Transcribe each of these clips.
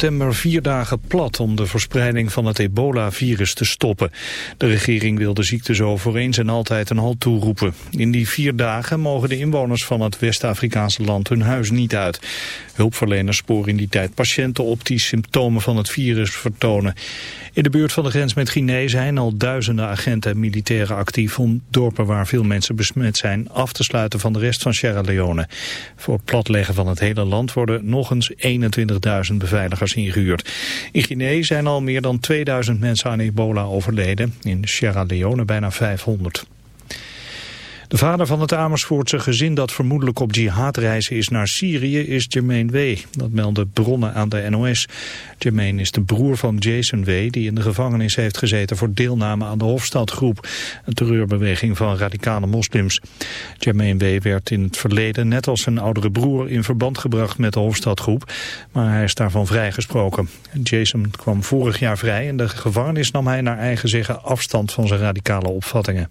September vier dagen plat om de verspreiding van het ebola-virus te stoppen. De regering wil de ziekte zo voor eens en altijd een halt toeroepen. In die vier dagen mogen de inwoners van het West-Afrikaanse land hun huis niet uit. Hulpverleners sporen in die tijd patiënten op die symptomen van het virus vertonen. In de buurt van de grens met Guinea zijn al duizenden agenten en militairen actief om dorpen waar veel mensen besmet zijn af te sluiten van de rest van Sierra Leone. Voor het platleggen van het hele land worden nog eens 21.000 beveiligers In Guinea zijn al meer dan 2000 mensen aan ebola overleden, in Sierra Leone bijna 500. De vader van het Amersfoortse gezin dat vermoedelijk op jihadreizen is naar Syrië is Jermaine W. Dat melden bronnen aan de NOS. Jermaine is de broer van Jason W. die in de gevangenis heeft gezeten voor deelname aan de Hofstadgroep. Een terreurbeweging van radicale moslims. Jermaine W. werd in het verleden net als zijn oudere broer in verband gebracht met de Hofstadgroep. Maar hij is daarvan vrijgesproken. Jason kwam vorig jaar vrij. In de gevangenis nam hij naar eigen zeggen afstand van zijn radicale opvattingen.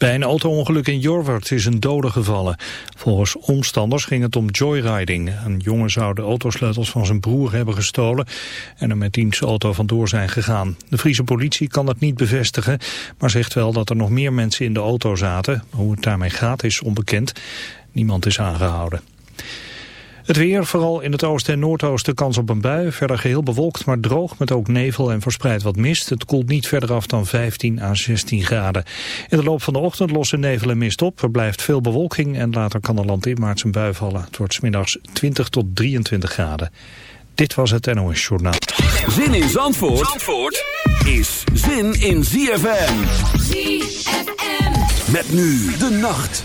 Bij een auto-ongeluk in Jorwert is een dode gevallen. Volgens omstanders ging het om joyriding. Een jongen zou de autosleutels van zijn broer hebben gestolen... en er met diens auto vandoor zijn gegaan. De Friese politie kan het niet bevestigen... maar zegt wel dat er nog meer mensen in de auto zaten. Hoe het daarmee gaat is onbekend. Niemand is aangehouden. Het weer, vooral in het oosten en noordoosten kans op een bui. Verder geheel bewolkt, maar droog met ook nevel en verspreid wat mist. Het koelt niet verder af dan 15 à 16 graden. In de loop van de ochtend lossen nevel en mist op. Er blijft veel bewolking en later kan er landinwaarts een bui vallen. Het wordt smiddags 20 tot 23 graden. Dit was het NOS Journaal. Zin in Zandvoort, Zandvoort is zin in ZFM. ZFM. Met nu de nacht.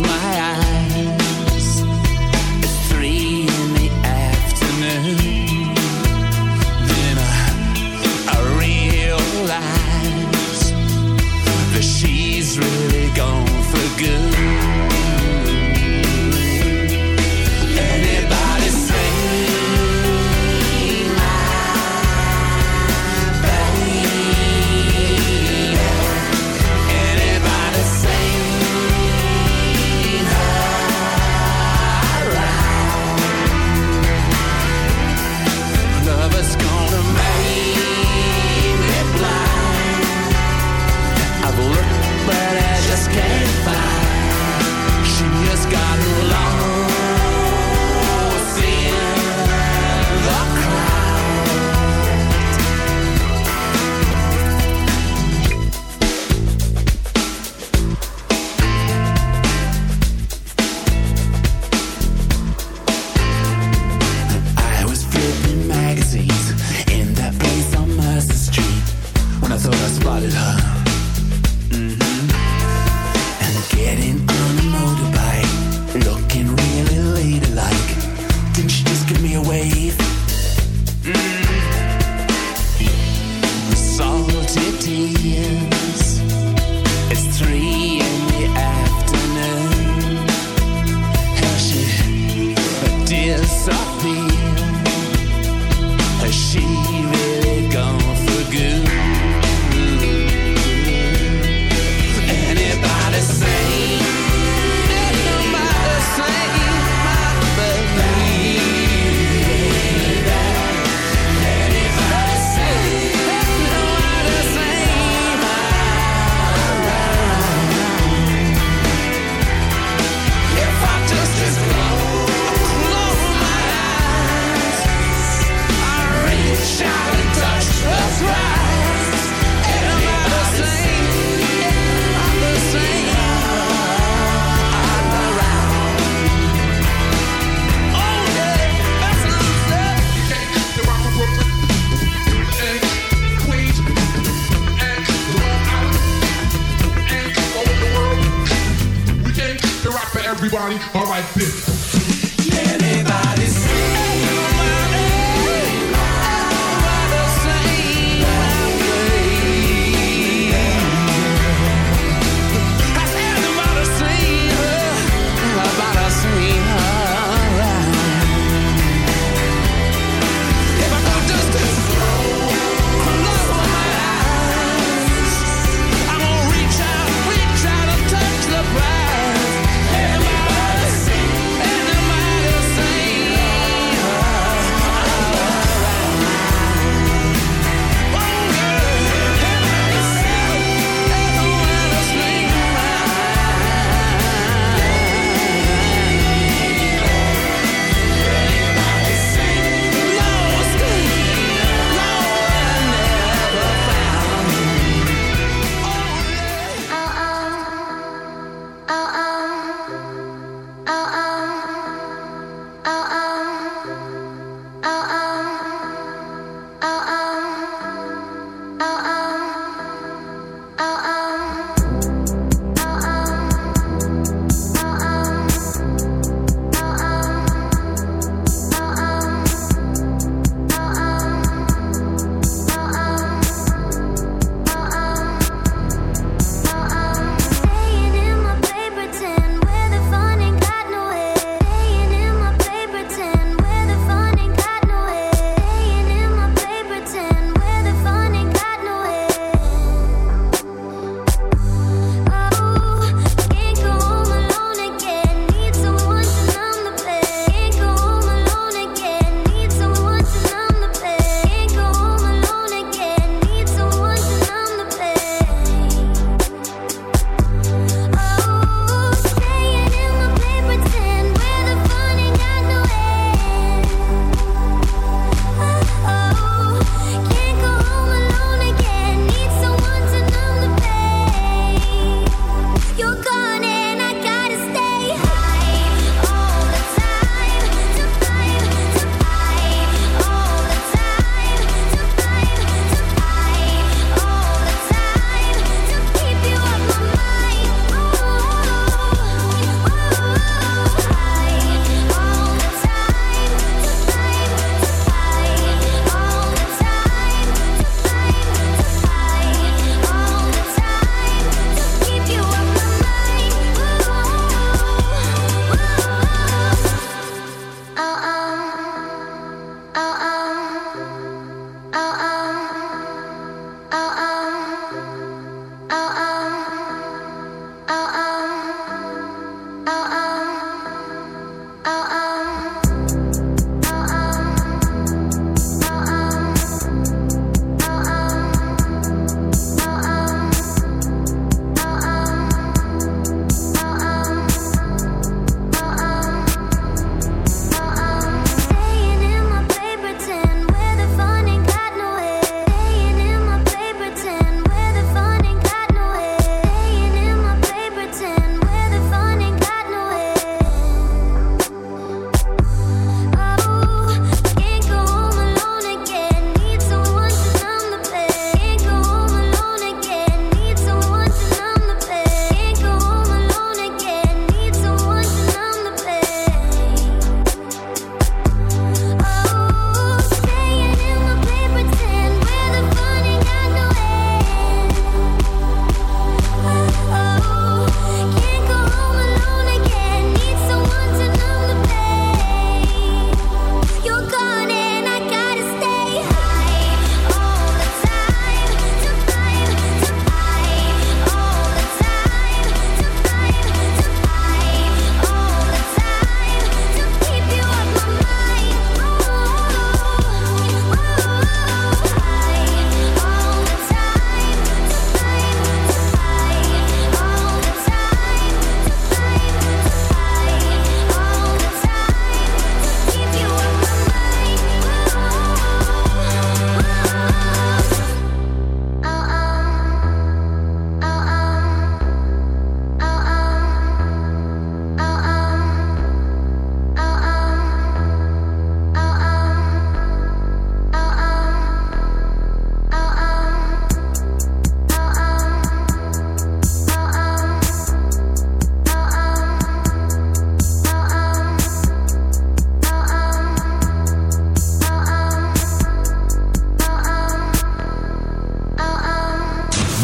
my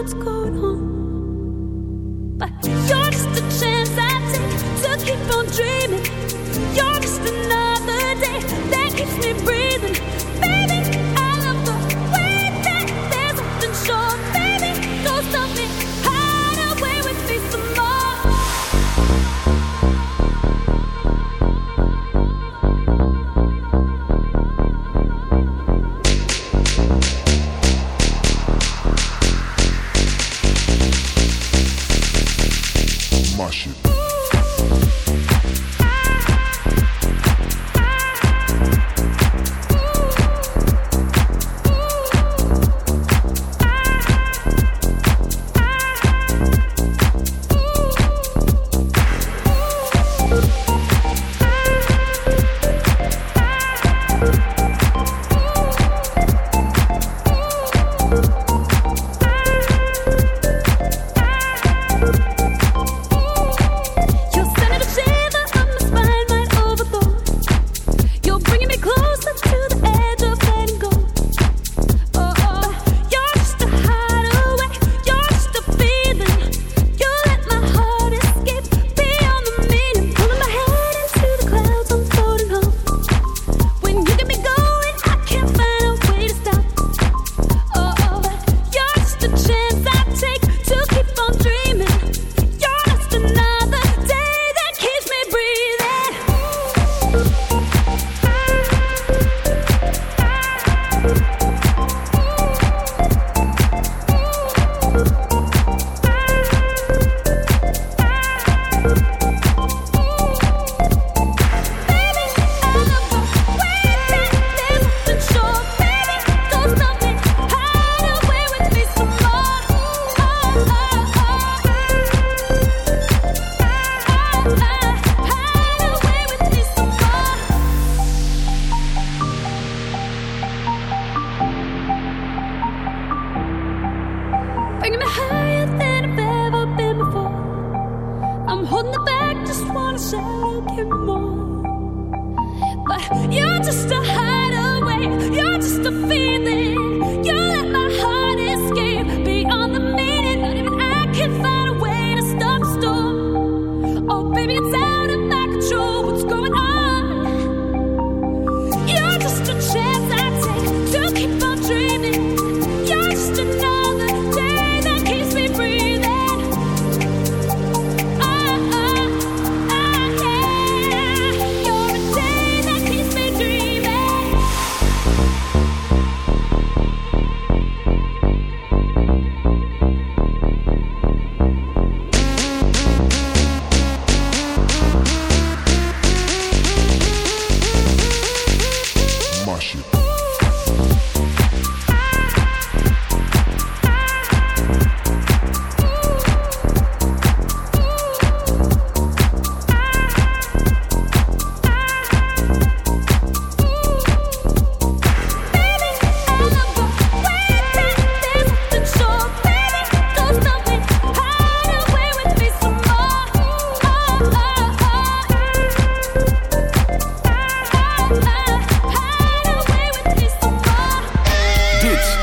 what's going on. But you're just a chance I take to keep on dreaming. You're just another day that keeps me breathing.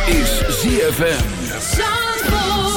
is ZFM.